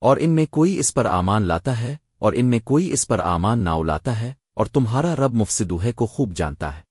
اور ان میں کوئی اس پر آمان لاتا ہے اور ان میں کوئی اس پر آمان ناؤ لاتا ہے اور تمہارا رب مفسدوہے کو خوب جانتا ہے۔